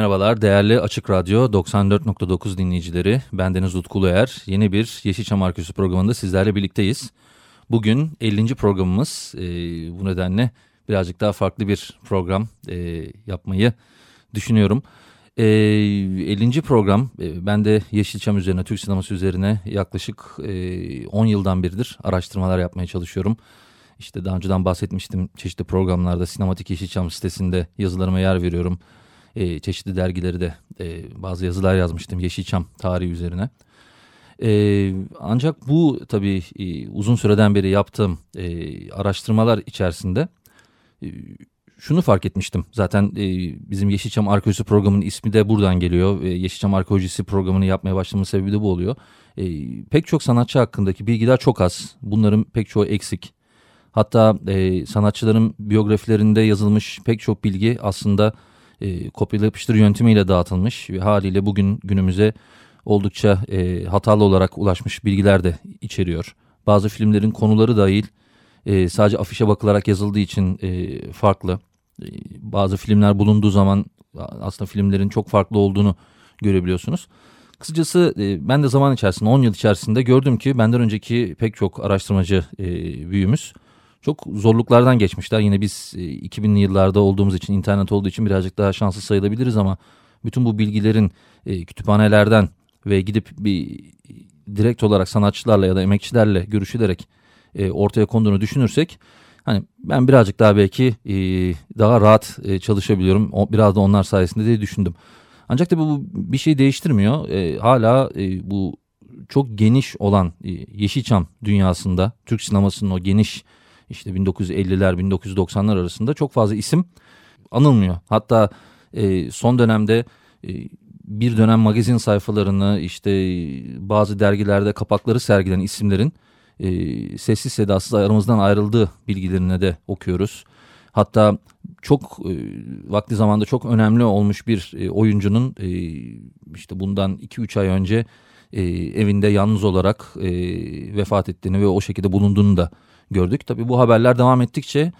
Merhabalar değerli Açık Radyo 94.9 dinleyicileri. Bendeniz Utku Uluer. Yeni bir Yeşilçam Arküsü programında sizlerle birlikteyiz. Bugün 50. programımız. E, bu nedenle birazcık daha farklı bir program e, yapmayı düşünüyorum. E, 50. program e, ben de Yeşilçam üzerine, Türk sineması üzerine yaklaşık e, 10 yıldan biridir araştırmalar yapmaya çalışıyorum. İşte daha önceden bahsetmiştim çeşitli programlarda Sinematik Yeşilçam sitesinde yazılarıma yer veriyorum. E, çeşitli dergileri de e, bazı yazılar yazmıştım Yeşilçam tarihi üzerine. E, ancak bu tabii e, uzun süreden beri yaptığım e, araştırmalar içerisinde e, şunu fark etmiştim. Zaten e, bizim Yeşilçam Arkeolojisi programının ismi de buradan geliyor. E, Yeşilçam Arkeolojisi programını yapmaya başlamamın sebebi de bu oluyor. E, pek çok sanatçı hakkındaki bilgiler çok az. Bunların pek çoğu eksik. Hatta e, sanatçıların biyografilerinde yazılmış pek çok bilgi aslında e, kopyala yapıştır yöntemiyle dağıtılmış ve haliyle bugün günümüze oldukça e, hatalı olarak ulaşmış bilgiler de içeriyor. Bazı filmlerin konuları dahil e, sadece afişe bakılarak yazıldığı için e, farklı. E, bazı filmler bulunduğu zaman aslında filmlerin çok farklı olduğunu görebiliyorsunuz. Kısacası e, ben de zaman içerisinde 10 yıl içerisinde gördüm ki benden önceki pek çok araştırmacı e, büyüğümüz çok zorluklardan geçmişler. Yine biz 2000'li e, yıllarda olduğumuz için internet olduğu için birazcık daha şanslı sayılabiliriz ama bütün bu bilgilerin e, kütüphanelerden ve gidip bir direkt olarak sanatçılarla ya da emekçilerle görüşülerek e, ortaya konduğunu düşünürsek hani ben birazcık daha belki daha rahat çalışabiliyorum. Biraz da onlar sayesinde diye düşündüm. Ancak tabii bu bir şey değiştirmiyor. hala bu çok geniş olan Yeşilçam dünyasında Türk sinemasının o geniş işte 1950'ler 1990'lar arasında çok fazla isim anılmıyor. Hatta e, son dönemde e, bir dönem magazin sayfalarını işte bazı dergilerde kapakları sergilen isimlerin e, sessiz sedasız aramızdan ayrıldığı bilgilerine de okuyoruz. Hatta çok e, vakti zamanda çok önemli olmuş bir e, oyuncunun e, işte bundan 2-3 ay önce e, evinde yalnız olarak e, vefat ettiğini ve o şekilde bulunduğunu da gördük. Tabii bu haberler devam ettikçe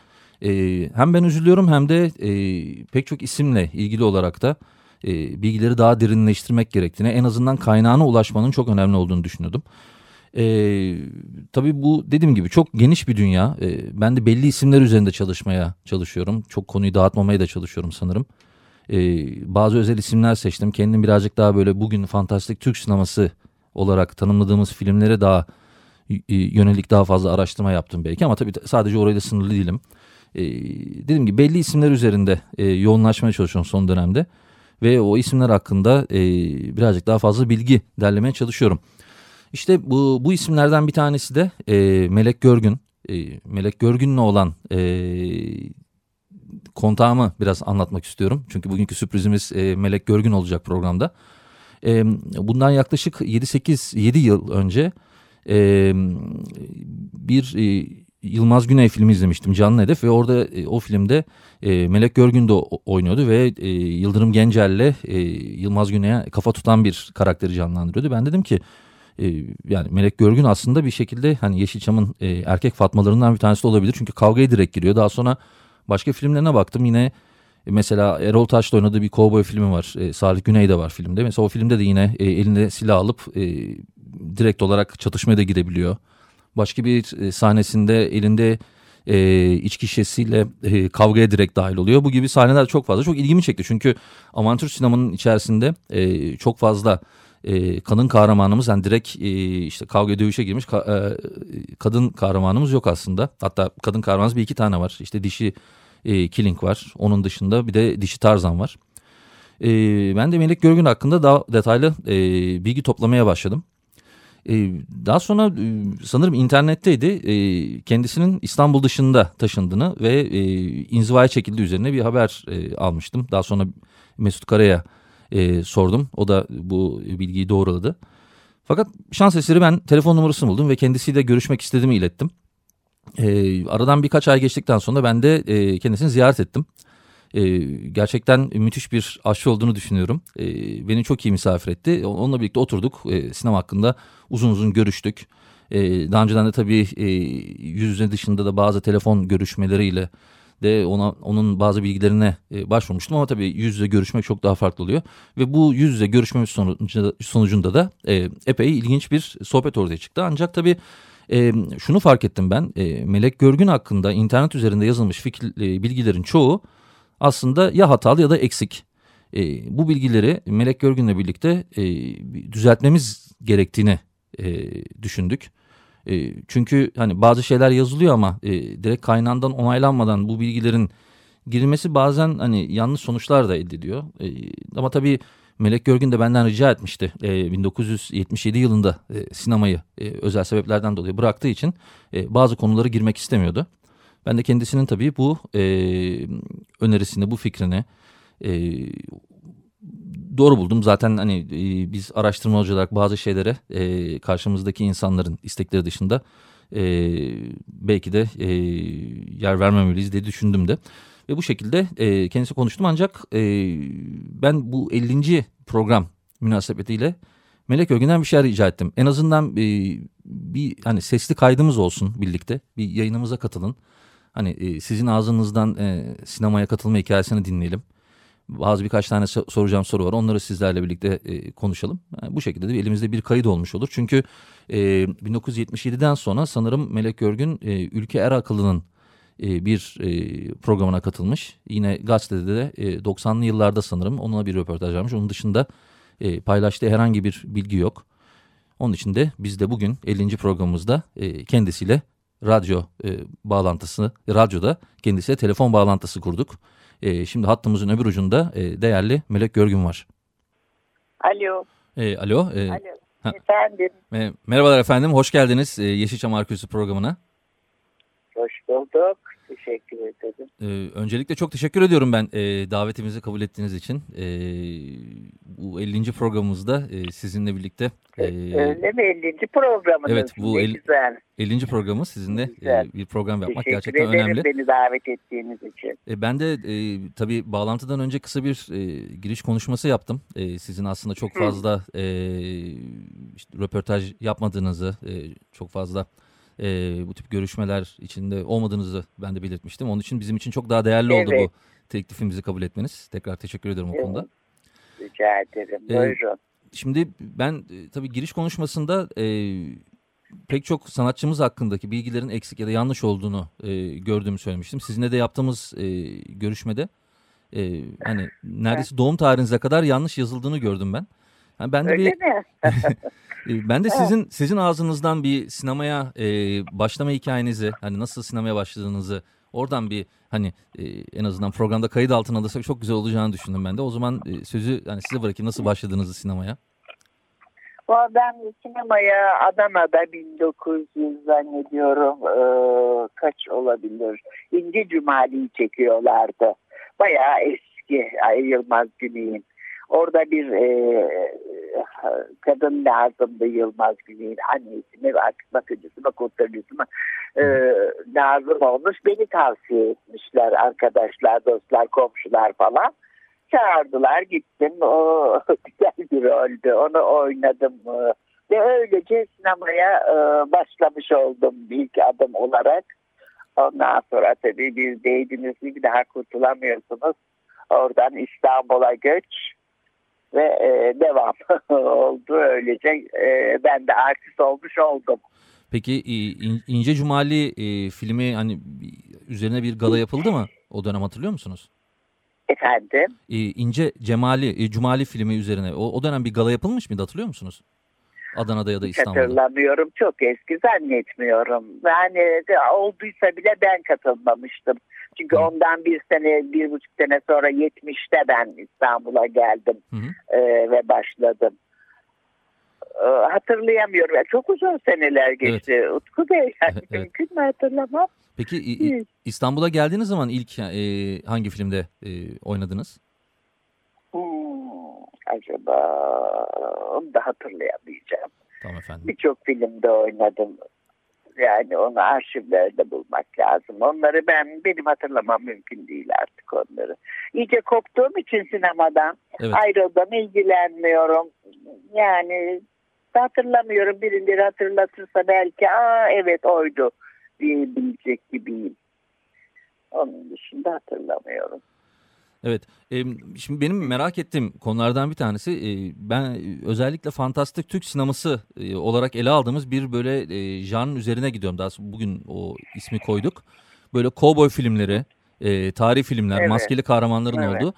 e, hem ben üzülüyorum hem de e, pek çok isimle ilgili olarak da e, bilgileri daha derinleştirmek gerektiğini en azından kaynağına ulaşmanın çok önemli olduğunu düşünüyordum. E, tabii bu dediğim gibi çok geniş bir dünya. E, ben de belli isimler üzerinde çalışmaya çalışıyorum. Çok konuyu dağıtmamaya da çalışıyorum sanırım. E, bazı özel isimler seçtim. Kendim birazcık daha böyle bugün fantastik Türk sineması olarak tanımladığımız filmlere daha yönelik daha fazla araştırma yaptım belki ama tabii sadece orayla sınırlı değilim. E, dediğim gibi belli isimler üzerinde e, yoğunlaşmaya çalışıyorum son dönemde ve o isimler hakkında e, birazcık daha fazla bilgi derlemeye çalışıyorum. İşte bu, bu isimlerden bir tanesi de e, Melek Görgün. E, Melek Görgün'le olan e, kontağımı biraz anlatmak istiyorum. Çünkü bugünkü sürprizimiz e, Melek Görgün olacak programda. E, bundan yaklaşık 7-8-7 yıl önce e, bir e, Yılmaz Güney filmi izlemiştim Canlı Hedef ve orada e, o filmde e, Melek Görgün de oynuyordu ve e, Yıldırım Gencel'le e, Yılmaz Güney'e kafa tutan bir karakteri canlandırıyordu. Ben dedim ki e, yani Melek Görgün aslında bir şekilde hani Yeşilçam'ın e, erkek fatmalarından bir tanesi olabilir. Çünkü kavgaya direkt giriyor. Daha sonra başka filmlerine baktım yine mesela Erol Taş'la oynadığı bir kovboy filmi var. E, Salih Güney de var filmde. Mesela o filmde de yine e, elinde silah alıp e, direkt olarak çatışmaya da girebiliyor. Başka bir e, sahnesinde elinde e, içki şişesiyle e, kavgaya direkt dahil oluyor. Bu gibi sahneler çok fazla. Çok ilgimi çekti. Çünkü avantür sinemanın içerisinde e, çok fazla e, kadın kahramanımız yani direkt e, işte kavga dövüşe girmiş ka, e, kadın kahramanımız yok aslında. Hatta kadın kahramanımız bir iki tane var. İşte dişi e, Killing var. Onun dışında bir de dişi Tarzan var. E, ben de Melek Görgün hakkında daha detaylı e, bilgi toplamaya başladım. E, daha sonra e, sanırım internetteydi. E, kendisinin İstanbul dışında taşındığını ve e, inzivaya çekildiği üzerine bir haber e, almıştım. Daha sonra Mesut Kara'ya e, sordum. O da bu bilgiyi doğruladı. Fakat şans eseri ben telefon numarasını buldum ve kendisiyle görüşmek istediğimi ilettim. E, aradan birkaç ay geçtikten sonra ben de e, kendisini ziyaret ettim. E, gerçekten müthiş bir aşçı olduğunu düşünüyorum. E, beni çok iyi misafir etti. Onunla birlikte oturduk. E, sinema hakkında uzun uzun görüştük. E, daha önceden de tabii e, yüz yüze dışında da bazı telefon görüşmeleriyle de ona onun bazı bilgilerine e, başvurmuştum ama tabii yüz yüze görüşmek çok daha farklı oluyor. Ve bu yüz yüze görüşmemiz sonucunda, sonucunda da e, epey ilginç bir sohbet ortaya çıktı. Ancak tabii e, şunu fark ettim ben e, Melek Görgün hakkında internet üzerinde yazılmış fikir, e, bilgilerin çoğu aslında ya hatalı ya da eksik. E, bu bilgileri Melek Görgün'le birlikte e, düzeltmemiz gerektiğini e, düşündük. E, çünkü hani bazı şeyler yazılıyor ama e, direkt kaynağından onaylanmadan bu bilgilerin girilmesi bazen hani yanlış sonuçlar da elde ediyor. E, ama tabii Melek Görgün de benden rica etmişti. E, 1977 yılında e, sinemayı e, özel sebeplerden dolayı bıraktığı için e, bazı konuları girmek istemiyordu. Ben de kendisinin tabii bu e, önerisini, bu fikrini e, doğru buldum. Zaten hani e, biz araştırmacı olarak bazı şeylere e, karşımızdaki insanların istekleri dışında e, belki de e, yer vermemeliyiz diye düşündüm de. Ve bu şekilde e, kendisi konuştum ancak e, ben bu 50. program münasebetiyle Melek Örgün'den bir şeyler rica ettim. En azından e, bir hani sesli kaydımız olsun birlikte. Bir yayınımıza katılın. Hani e, sizin ağzınızdan e, sinemaya katılma hikayesini dinleyelim. Bazı birkaç tane soracağım soru var. Onları sizlerle birlikte e, konuşalım. Yani bu şekilde de elimizde bir kayıt olmuş olur. Çünkü e, 1977'den sonra sanırım Melek Görgün e, Ülke Er Akıllı'nın e, bir e, programına katılmış. Yine gazetede de e, 90'lı yıllarda sanırım onunla bir röportaj yapmış. Onun dışında e, paylaştığı herhangi bir bilgi yok. Onun için de biz de bugün 50. programımızda e, kendisiyle radyo e, bağlantısı, radyoda kendisiyle telefon bağlantısı kurduk. E, şimdi hattımızın öbür ucunda e, değerli Melek Görgün var. Alo. E, alo. E, alo. Ha. Efendim. E, merhabalar efendim, hoş geldiniz e, Yeşilçam Arküsü programına. Hoş bulduk. Teşekkür ederim. Ee, öncelikle çok teşekkür ediyorum ben e, davetimizi kabul ettiğiniz için. E, bu 50. programımızda e, sizinle birlikte. E, Öyle mi 50. programınız? Evet bu el, güzel. 50. programı sizinle e, bir program yapmak teşekkür gerçekten ederim önemli. beni davet ettiğiniz için. E, ben de e, tabii bağlantıdan önce kısa bir e, giriş konuşması yaptım. E, sizin aslında çok fazla e, işte, röportaj yapmadığınızı, e, çok fazla e, bu tip görüşmeler içinde olmadığınızı ben de belirtmiştim. Onun için bizim için çok daha değerli oldu Evet. bu teklifimizi kabul etmeniz. Tekrar teşekkür ederim o Evet. konuda. Rica ederim. Ee, Buyurun. Şimdi ben e, tabii giriş konuşmasında e, pek çok sanatçımız hakkındaki bilgilerin eksik ya da yanlış olduğunu e, gördüğümü söylemiştim. Sizinle de yaptığımız e, görüşmede e, hani neredeyse doğum tarihinize kadar yanlış yazıldığını gördüm ben. Yani ben de Öyle bir mi? e, ben de sizin sizin ağzınızdan bir sinemaya e, başlama hikayenizi, hani nasıl sinemaya başladığınızı oradan bir hani e, en azından programda kayıt altına alırsak çok güzel olacağını düşündüm ben de. O zaman e, sözü hani size bırakayım nasıl başladığınızı sinemaya. Ben sinemaya Adana'da 1900 zannediyorum ee, kaç olabilir? İnci Cumali'yi çekiyorlardı. Bayağı eski Ay Yılmaz Güney'in. Orada bir e, kadın lazımdı Yılmaz Güney'in annesi mi artık bakıcısı mı kurtarıcısı mı e, lazım olmuş. Beni tavsiye etmişler arkadaşlar, dostlar, komşular falan. Çağırdılar gittim. O güzel bir roldü. Onu oynadım. Ve öylece sinemaya e, başlamış oldum ilk adım olarak. Ondan sonra tabii bir değdiniz bir daha kurtulamıyorsunuz. Oradan İstanbul'a göç ve e, devam oldu öylece. E, ben de artist olmuş oldum. Peki İn- İnce Cumali e, filmi hani üzerine bir gala yapıldı mı? O dönem hatırlıyor musunuz? Efendim? E, İnce Cemali, e, Cumali filmi üzerine o, o dönem bir gala yapılmış mıydı hatırlıyor musunuz? Adana'da ya da İstanbul'da. hatırlamıyorum. Çok eski zannetmiyorum. Yani de olduysa bile ben katılmamıştım. Çünkü Hı. ondan bir sene, bir buçuk sene sonra 70'te ben İstanbul'a geldim Hı hı. e, ve başladım. Ee, hatırlayamıyorum. Çok uzun seneler geçti Utku Bey. Yani Evet. Mümkün mü hatırlamam? Peki. İstanbul'a geldiğiniz zaman ilk e, hangi filmde e, oynadınız? Hmm, acaba onu da hatırlayamayacağım. Tamam efendim. Birçok filmde oynadım. Yani onu arşivlerde bulmak lazım. Onları ben benim hatırlamam mümkün değil artık onları. İyice koptuğum için sinemadan Evet. ayrıldım, ilgilenmiyorum. Yani hatırlamıyorum. Birileri hatırlatırsa belki aa evet oydu diyebilecek gibiyim. Onun dışında hatırlamıyorum. Evet. E, şimdi benim merak ettiğim konulardan bir tanesi e, ben özellikle fantastik Türk sineması e, olarak ele aldığımız bir böyle e, janrın üzerine gidiyorum. Daha bugün o ismi koyduk. Böyle kovboy filmleri, e, tarih filmler, Evet. maskeli kahramanların Evet. olduğu.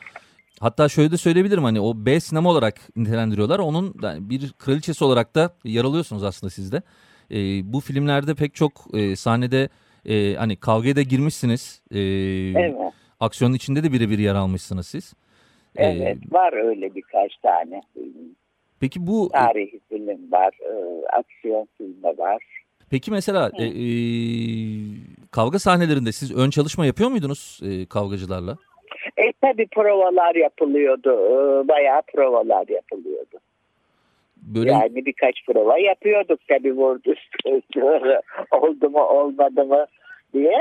Hatta şöyle de söyleyebilirim hani o B sinema olarak nitelendiriyorlar. Onun yani bir kraliçesi olarak da yer alıyorsunuz aslında siz de. E, bu filmlerde pek çok e, sahnede e, hani kavgaya da girmişsiniz. E, Evet, Aksiyonun içinde de birebir yer almışsınız siz. E, evet. Var öyle birkaç tane. peki bu Tarihi film var, e, aksiyon filmi var. peki mesela e, e, kavga sahnelerinde siz ön çalışma yapıyor muydunuz e, kavgacılarla? E tabi provalar yapılıyordu. E, bayağı provalar yapılıyordu. Böyle Yani birkaç prova yapıyorduk tabi vurdu oldu mu olmadı mı diye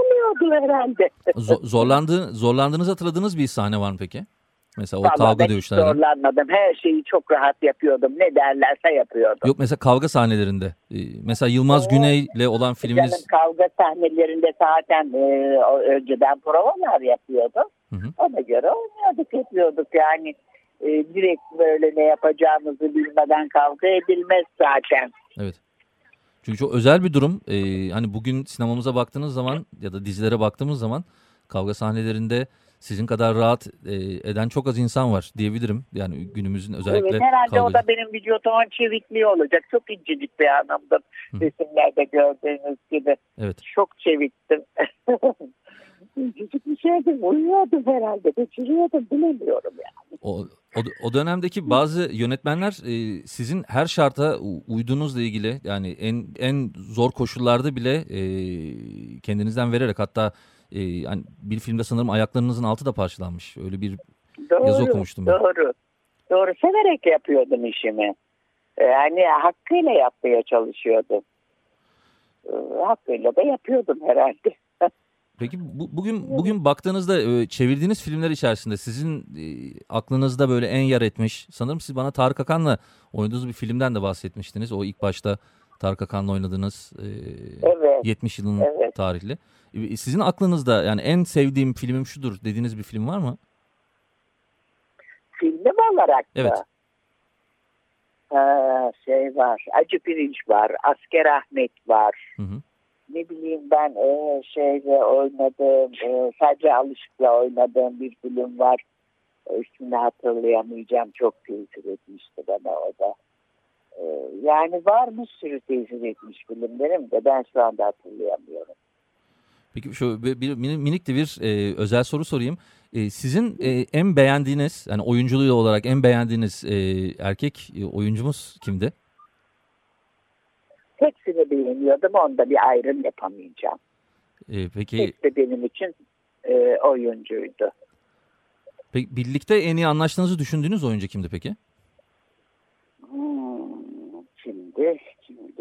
oluyordu herhalde. zo- zorlandığı zorlandığınızı hatırladığınız bir sahne var mı peki? Mesela o Vallahi kavga dövüşlerde. zorlanmadım. Her şeyi çok rahat yapıyordum. Ne derlerse yapıyordum. Yok mesela kavga sahnelerinde. E, mesela Yılmaz Oo. Güney'le olan Canım filminiz. kavga sahnelerinde zaten e, önceden provalar yapıyordum. Hı hı. Ona göre oynuyorduk, yapıyorduk. Yani e, direkt böyle ne yapacağımızı bilmeden kavga edilmez zaten. Evet. Çünkü çok özel bir durum. E, hani bugün sinemamıza baktığınız zaman ya da dizilere baktığımız zaman kavga sahnelerinde sizin kadar rahat e, eden çok az insan var diyebilirim. Yani günümüzün özellikle evet, herhalde o kavgacı- da benim vücudumun çevikliği olacak. Çok incecik bir hanımdım. Hı. Resimlerde gördüğünüz gibi. Evet. Çok çeviktim. incecik bir şeydim. Uyuyordum herhalde. Geçiriyordum. Bilemiyorum yani. O, o, o dönemdeki bazı yönetmenler e, sizin her şarta uyduğunuzla ilgili yani en en zor koşullarda bile e, kendinizden vererek hatta e, yani bir filmde sanırım ayaklarınızın altı da parçalanmış. Öyle bir Doğru, Yazı okumuştum ben. Doğru. Doğru. Severek yapıyordum işimi. Yani hakkıyla yapmaya çalışıyordum. Ee, Hakkıyla da yapıyordum herhalde. Peki bu, bugün bugün baktığınızda e, çevirdiğiniz filmler içerisinde sizin e, aklınızda böyle en yer etmiş sanırım siz bana Tarık Akan'la oynadığınız bir filmden de bahsetmiştiniz. O ilk başta Tarık Akan'la oynadığınız e, Evet. 70 yılının Evet. tarihli. E, Sizin aklınızda yani en sevdiğim filmim şudur dediğiniz bir film var mı? Film olarak da. Evet. Ha, şey var. Acı Pirinç var. Asker Ahmet var. Hı hı. Ne bileyim ben e, şeyle oynadığım, e, sadece Alışık'la oynadığım bir film var. E, hatırlayamayacağım. Çok tesir etmişti bana o da. E, yani var mı sürü tesir etmiş filmlerim de ben şu anda hatırlayamıyorum. Peki şu bir, bir mini- minik de bir e, özel soru sorayım. E, sizin e, en beğendiğiniz yani oyunculuğu olarak en beğendiğiniz e, erkek e, oyuncumuz kimdi? Hepsini beğeniyordum. Onda bir ayrım yapamayacağım. E, peki, Hepsi benim için e, oyuncuydu. peki birlikte en iyi anlaştığınızı düşündüğünüz oyuncu kimdi peki? Hmm, şimdi, şimdi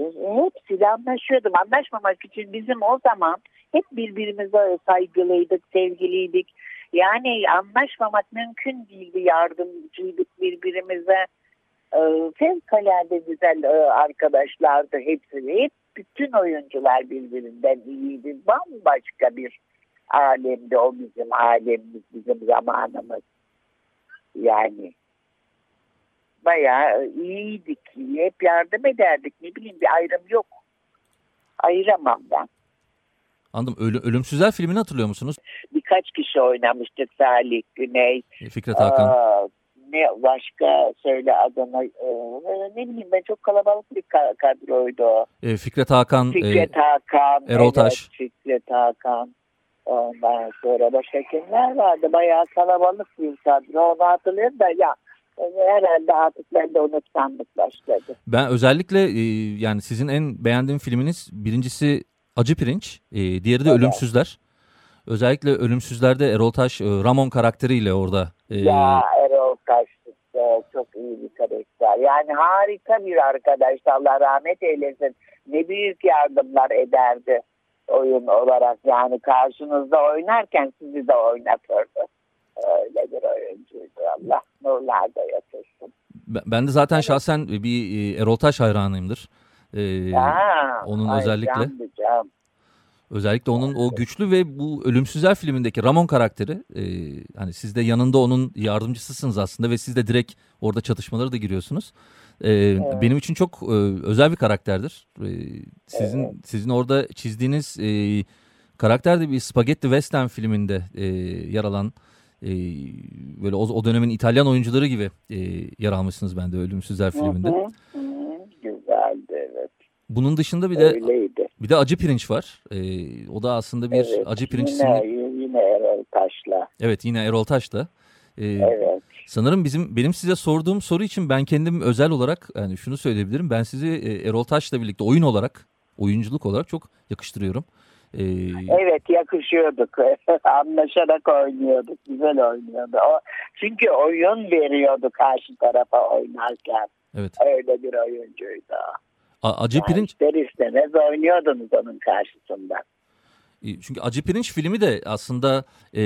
hepsiyle anlaşıyordum. Anlaşmamak için bizim o zaman hep birbirimize saygılıydık, sevgiliydik. Yani anlaşmamak mümkün değildi. Yardımcıydık birbirimize. Ee, fevkalade güzel e, arkadaşlardı hepsi. Hep bütün oyuncular birbirinden iyiydi. Bambaşka bir alemdi o bizim alemimiz, bizim zamanımız. Yani bayağı iyiydik. Hep yardım ederdik. Ne bileyim bir ayrım yok. Ayıramam ben. Anladım. Ölü, Ölümsüzler filmini hatırlıyor musunuz? Birkaç kişi oynamıştık. Salih, Güney, E, Fikret Hakan. Ne başka söyle adını. Ee, ne bileyim ben çok kalabalık bir ka- kadroydu o. E, Fikret Hakan. e, Fikret Hakan. Erol evet, Taş. Fikret Hakan. Ondan sonra başka kimler vardı? Bayağı kalabalık bir kadro. Onu hatırlıyorum da ya Herhalde artık ben de unutkanlık başladı. Ben özellikle e, yani sizin en beğendiğim filminiz birincisi Acı Pirinç, e, diğeri de Evet. Ölümsüzler. Özellikle Ölümsüzler'de Erol Taş, e, Ramon karakteriyle orada. e, Ya Da çok iyi bir karakter. Yani harika bir arkadaş. Allah rahmet eylesin. Ne büyük yardımlar ederdi oyun olarak. Yani karşınızda oynarken sizi de oynatırdı. Öyle bir oyuncuydu. Allah nurlarda yatırsın. ben- de zaten şahsen bir e, Erol Taş hayranıyımdır. E, Ha, onun ay özellikle- candı can. Özellikle onun o güçlü ve bu Ölümsüzler filmindeki Ramon karakteri e, hani siz de yanında onun yardımcısısınız aslında ve siz de direkt orada çatışmalara da giriyorsunuz. E, Benim için çok e, özel bir karakterdir. E, sizin sizin orada çizdiğiniz e, karakter de bir Spaghetti Western filminde e, yer alan e, böyle o, o dönemin İtalyan oyuncuları gibi e, yer almışsınız bende Ölümsüzler filminde. Hı, hı. Güzeldi evet. Bunun dışında bir de Öyleydi. Bir de acı pirinç var. E, o da aslında bir Evet, acı pirinç yine, isimli yine Erol Taş'la. Evet yine Erol Taş da. Ee, Evet. Sanırım bizim benim size sorduğum soru için ben kendim özel olarak yani şunu söyleyebilirim. Ben sizi e, Erol Taş'la birlikte oyun olarak, oyunculuk olarak çok yakıştırıyorum. Ee, Evet yakışıyorduk. Anlaşarak oynuyorduk. Güzel oynuyordu. O, çünkü oyun veriyordu karşı tarafa oynarken. evet. Öyle bir oyuncuydu. Acı Yani pirinç ister istemez oynuyordunuz onun karşısında. e, çünkü acı pirinç filmi de aslında e,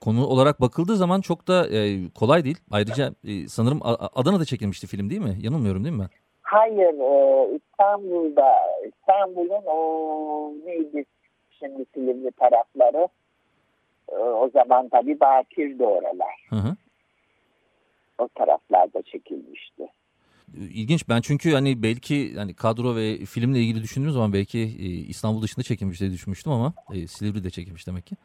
konu olarak bakıldığı zaman çok da e, kolay değil. Ayrıca e, sanırım Adana'da çekilmişti film değil mi? Yanılmıyorum değil mi ben? Hayır e, İstanbul'da İstanbul'un o neydi şimdi Silivri tarafları e, o zaman tabii Bakir'di oralar. Hı hı. O taraflarda çekilmişti. İlginç ben çünkü hani belki hani kadro ve filmle ilgili düşündüğüm zaman belki e, İstanbul dışında çekilmiş diye düşünmüştüm ama e, Silivri'de çekilmiş demek ki.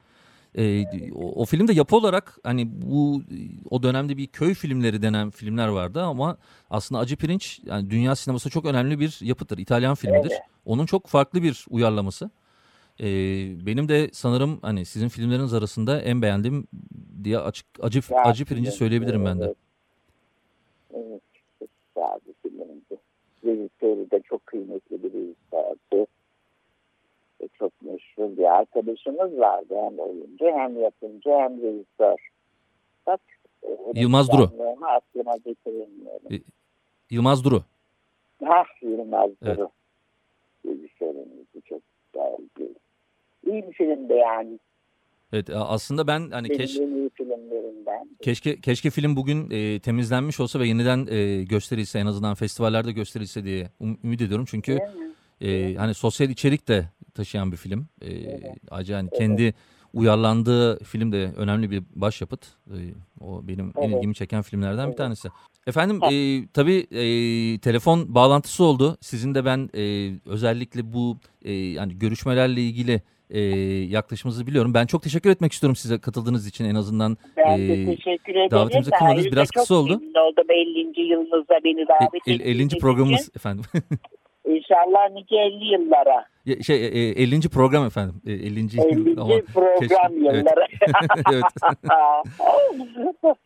E, o, o filmde yapı olarak hani bu o dönemde bir köy filmleri denen filmler vardı ama aslında Acı Pirinç yani dünya sinemasında çok önemli bir yapıtır. İtalyan filmidir. Onun çok farklı bir uyarlaması. E, benim de sanırım hani sizin filmleriniz arasında en beğendiğim diye açık acı acı pirinci söyleyebilirim ben de. Evet. Güzel bir filmdi. Rejisörü de çok kıymetli bir rejisördü. Ve çok meşhur bir arkadaşımız vardı. Hem oyuncu hem yapımcı hem rejisör. Bak, e, Yılmaz Duru. Aklıma getiremiyorum. Yılmaz Duru. Hah Yılmaz Evet. Duru. Rejisörümüzdü çok güzeldi. İyi bir filmdi yani. Evet aslında ben hani keş, iyi. Keşke keşke film bugün e, temizlenmiş olsa ve yeniden e, gösterilse en azından festivallerde gösterilse diye um- ümit ediyorum. Çünkü e, hani sosyal içerik de taşıyan bir film. E, ayrıca hani kendi uyarlandığı film de önemli bir başyapıt. E, o benim en Evet. ilgimi çeken filmlerden bir tanesi. Efendim e, tabii e, telefon bağlantısı oldu. Sizin de ben e, özellikle bu e, yani görüşmelerle ilgili e, yaklaşımınızı biliyorum. Ben çok teşekkür etmek istiyorum size katıldığınız için en azından. Ben e, de teşekkür ederim. davetimizi kırmadınız. Ayrıca Biraz kısa oldu. oldum 50. yılınızda beni davet E, ettiğiniz 50. için. programımız efendim. İnşallah nice 50 yıllara. Şey e, 50. program efendim. E, 50. 50. Ama program keşke- evet. yılları. evet.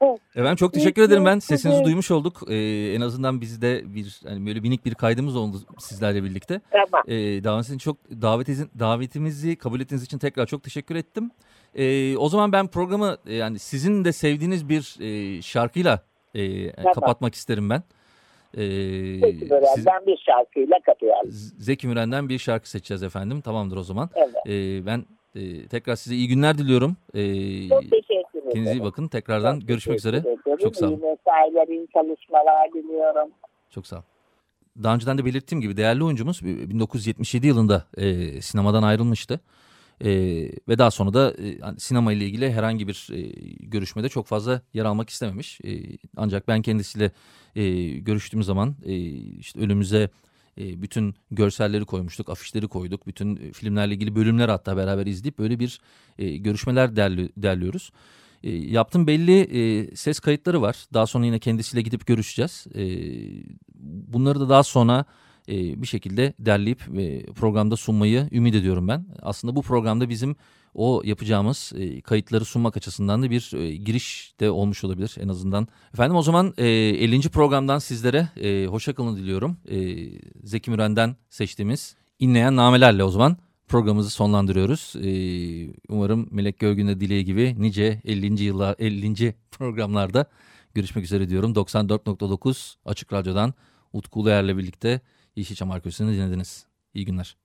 Efendim çok teşekkür ederim ben. Sesinizi duymuş olduk. E, en azından bizde bir hani böyle minik bir kaydımız oldu sizlerle birlikte. tamam. E, davetin çok davetinizin davetimizi kabul ettiğiniz için tekrar çok teşekkür ettim. E, o zaman ben programı e, yani sizin de sevdiğiniz bir e, şarkıyla e, kapatmak isterim ben. E, Peki siz- Bören'den bir şarkıyla kapayalım. Zeki Müren'den bir şarkı seçeceğiz efendim. Tamamdır o zaman. Evet. Ee, ben e, tekrar size iyi günler diliyorum. Ee, Çok teşekkür ederim. kendinize iyi bakın. Tekrardan Çok görüşmek üzere. ederim. Çok sağ olun. İyi mesailer, iyi çalışmalar diliyorum. Çok sağ olun. Daha önceden de belirttiğim gibi değerli oyuncumuz 1977 yılında e, sinemadan ayrılmıştı. E, ve daha sonra da e, hani sinema ile ilgili herhangi bir e, görüşmede çok fazla yer almak istememiş. E, ancak ben kendisiyle e, görüştüğüm zaman e, işte önümüze e, bütün görselleri koymuştuk, afişleri koyduk. Bütün e, filmlerle ilgili bölümler hatta beraber izleyip böyle bir e, görüşmeler derli, derliyoruz. E, yaptığım belli e, ses kayıtları var. Daha sonra yine kendisiyle gidip görüşeceğiz. E, bunları da daha sonra bir şekilde derleyip programda sunmayı ümit ediyorum ben. Aslında bu programda bizim o yapacağımız kayıtları sunmak açısından da bir giriş de olmuş olabilir en azından. Efendim o zaman 50. programdan sizlere hoşçakalın diliyorum. Zeki Müren'den seçtiğimiz inleyen namelerle o zaman programımızı sonlandırıyoruz. umarım Melek Görgün'de dileği gibi nice 50. yıllar 50. programlarda görüşmek üzere diyorum. 94.9 Açık Radyo'dan Utku Uluer'le birlikte Yeşilçam Arkadaşı'nı dinlediniz. İyi günler.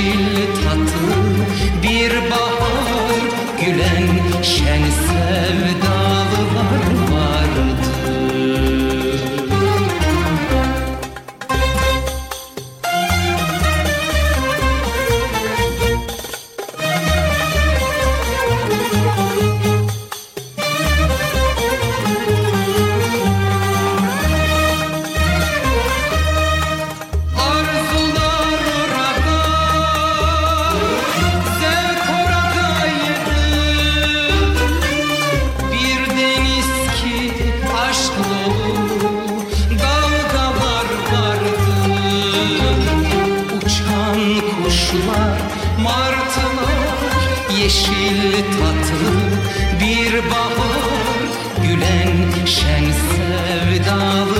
kirli yeşil tatlı bir bahar Gülen şen sevdalı.